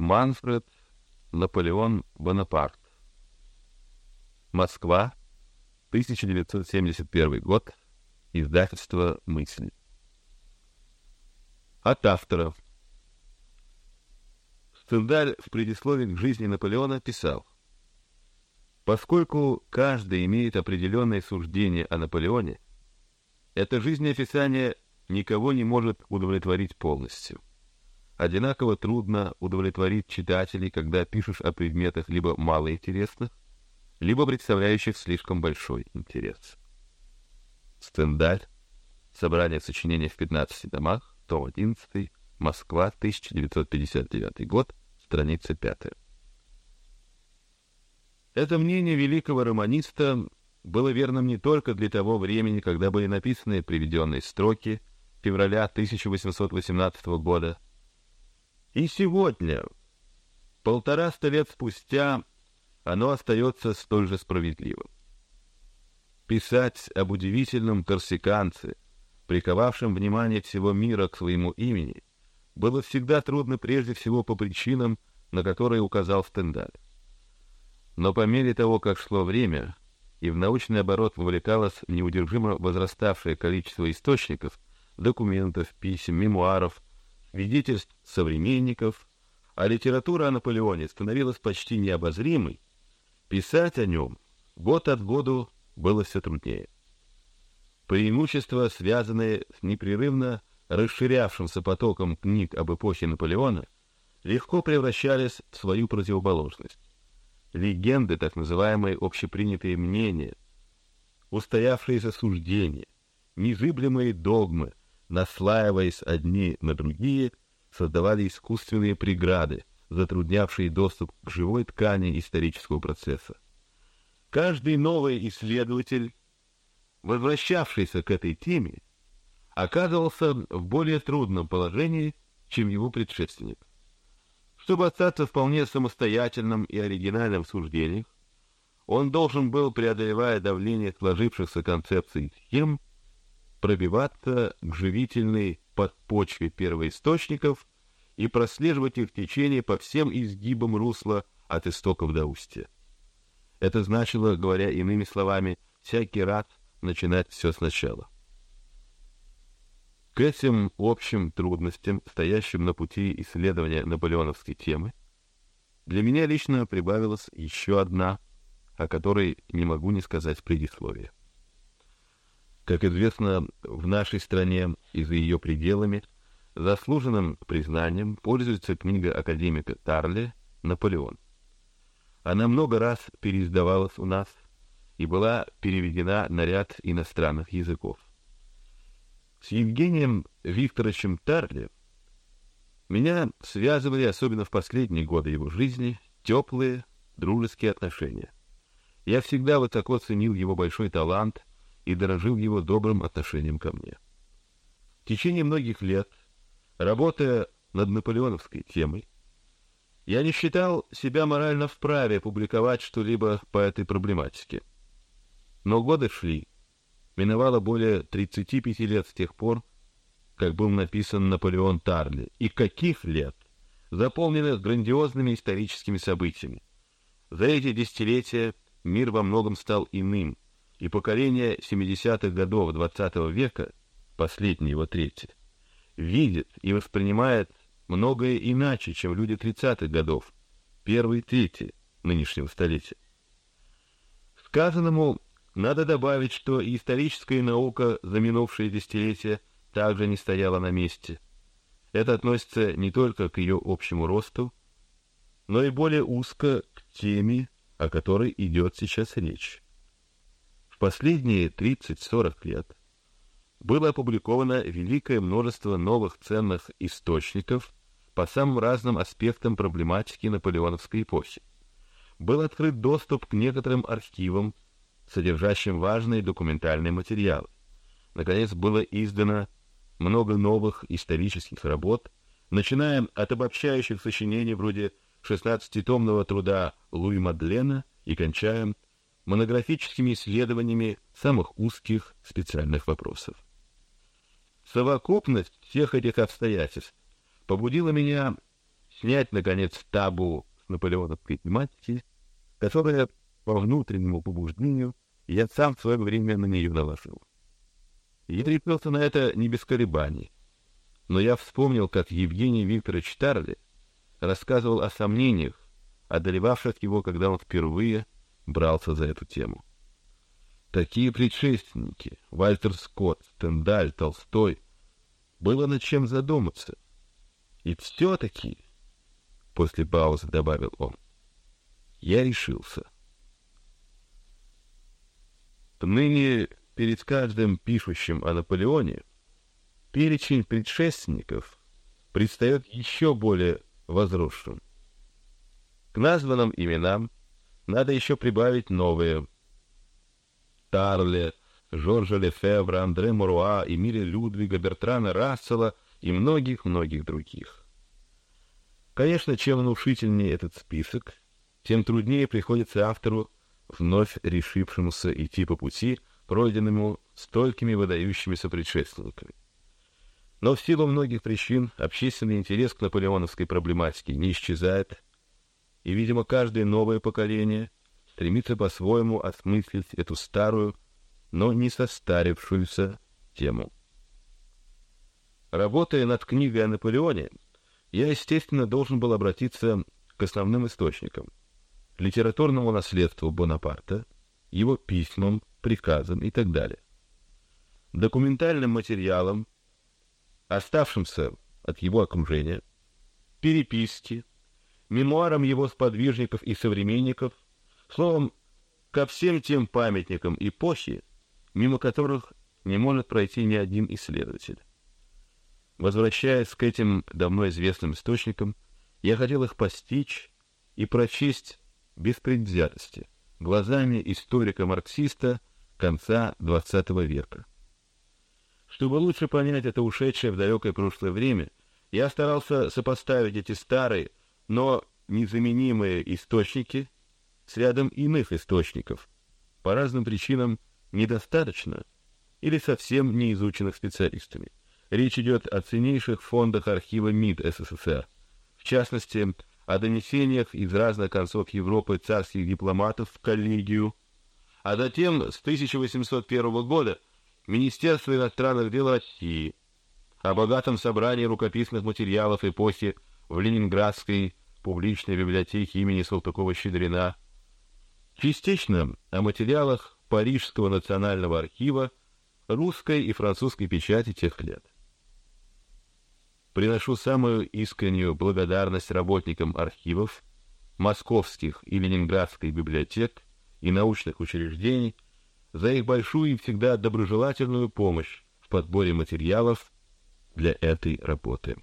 Манфред Наполеон Бонапарт. Москва, 1971 год. Издательство «Мысль». От авторов. Стендаль в предисловии к жизни Наполеона писал, «Поскольку каждый имеет определенное суждение о Наполеоне, это жизнеописание никого не может удовлетворить полностью. Одинаково трудно удовлетворить читателей, когда пишешь о предметах либо малоинтересных, либо представляющих слишком большой интерес. Стендаль. Собрание сочинений в 15 домах. Том 11. Москва, 1959 год. Страница 5. Это мнение великого романиста было верным не только для того времени, когда были написаны приведенные строки февраля 1818 года. И сегодня, полтораста лет спустя, оно остается столь же справедливым. Писать об удивительном корсиканце, приковавшем внимание всего мира к своему имени, было всегда трудно прежде всего по причинам, на которые указал Стендаль. Но по мере того, как шло время, и в научный оборот вовлекалось неудержимо возраставшее количество источников, документов, писем, мемуаров, свидетельств современников, а литература о Наполеоне становилась почти необозримой, Писать о нем год от году было все труднее. Преимущества, связанные с непрерывно расширявшимся потоком книг об эпохе Наполеона, легко превращались в свою противоположность. Легенды, так называемые общепринятые мнения, устоявшиеся суждения, незыблемые догмы, наслаиваясь одни на другие, создавали искусственные преграды, затруднявшие доступ к живой ткани исторического процесса. Каждый новый исследователь, возвращавшийся к этой теме, оказывался в более трудном положении, чем его предшественник. Чтобы остаться вполне самостоятельным и оригинальным в суждениях, он должен был, преодолевая давление сложившихся концепций схем, пробиваться к живительной подпочве первоисточников и прослеживать их течение по всем изгибам русла от истоков до устья. Это значило, говоря иными словами, всякий раз начинать все сначала. К этим общим трудностям, стоящим на пути исследования наполеоновской темы, для меня лично прибавилась еще одна, о которой не могу не сказать предисловие. Как известно, в нашей стране и за ее пределами – Заслуженным признанием пользуется книга академика Тарли «Наполеон». Она много раз переиздавалась у нас и была переведена на ряд иностранных языков. С Евгением Викторовичем Тарли меня связывали, особенно в последние годы его жизни, теплые дружеские отношения. Я всегда высоко ценил его большой талант и дорожил его добрым отношением ко мне. В течение многих лет Работая над наполеоновской темой, я не считал себя морально вправе публиковать что-либо по этой проблематике. Но годы шли, миновало более 35 лет с тех пор, как был написан Наполеон Тарли, и каких лет, заполненных грандиозными историческими событиями. За эти десятилетия мир во многом стал иным, и поколение 70-х годов XX -го века, последнее его третье, видит и воспринимает многое иначе, чем люди тридцатых годов, первый, третий нынешнего столетия. Сказанному надо добавить, что и историческая наука за минувшие десятилетия также не стояла на месте. Это относится не только к ее общему росту, но и более узко к теме, о которой идет сейчас речь. Последние 30-40 лет было опубликовано великое множество новых ценных источников по самым разным аспектам проблематики наполеоновской эпохи. Был открыт доступ к некоторым архивам, содержащим важные документальные материалы. Наконец, было издано много новых исторических работ, начиная от обобщающих сочинений вроде шестнадцатитомного труда Луи Мадлена и кончая монографическими исследованиями самых узких специальных вопросов. Совокупность всех этих обстоятельств побудила меня снять, наконец, табу с наполеоновской тематики, которая по внутреннему побуждению я сам в свое время на нее наложил. Я решился на это не без колебаний, но я вспомнил, как Евгений Викторович Тарли рассказывал о сомнениях, одолевавших его, когда он впервые брался за эту тему. Такие предшественники — Вальтер Скотт, Стендаль, Толстой — было над чем задуматься. И все-таки, после паузы добавил он, я решился. Ныне перед каждым пишущим о Наполеоне перечень предшественников предстает еще более возросшим. К названным именам надо еще прибавить новые. Тарле, Жоржа Лефевра, Андре Муруа, Эмиля Людвига, Бертрана Рассела и многих-многих других. Конечно, чем внушительнее этот список, тем труднее приходится автору, вновь решившемуся идти по пути, пройденному столькими выдающимися предшественниками. Но в силу многих причин общественный интерес к наполеоновской проблематике не исчезает, и, видимо, каждое новое поколение стремится по-своему осмыслить эту старую, но не состарившуюся тему. Работая над книгой о Наполеоне, я, естественно, должен был обратиться к основным источникам — литературному наследству Бонапарта, его письмам, приказам и так далее. Документальным материалам, оставшимся от его окружения, переписке, мемуарам его сподвижников и современников, словом, ко всем тем памятникам эпохи, мимо которых не может пройти ни один исследователь. Возвращаясь к этим давно известным источникам, я хотел их постичь и прочесть без предвзятости, глазами историка-марксиста конца XX века. Чтобы лучше понять это ушедшее в далекое прошлое время, я старался сопоставить эти старые, но незаменимые источники с рядом иных источников, по разным причинам недостаточно или совсем не изученных специалистами. Речь идет о ценнейших фондах архива МИД СССР, в частности, о донесениях из разных концов Европы царских дипломатов в коллегию, а затем с 1801 года Министерство иностранных дел России, о богатом собрании рукописных материалов эпохи в Ленинградской публичной библиотеке имени Салтыкова-Щедрина, частично о материалах Парижского национального архива русской и французской печати тех лет. Приношу самую искреннюю благодарность работникам архивов, московских и ленинградских библиотек и научных учреждений за их большую и всегда доброжелательную помощь в подборе материалов для этой работы.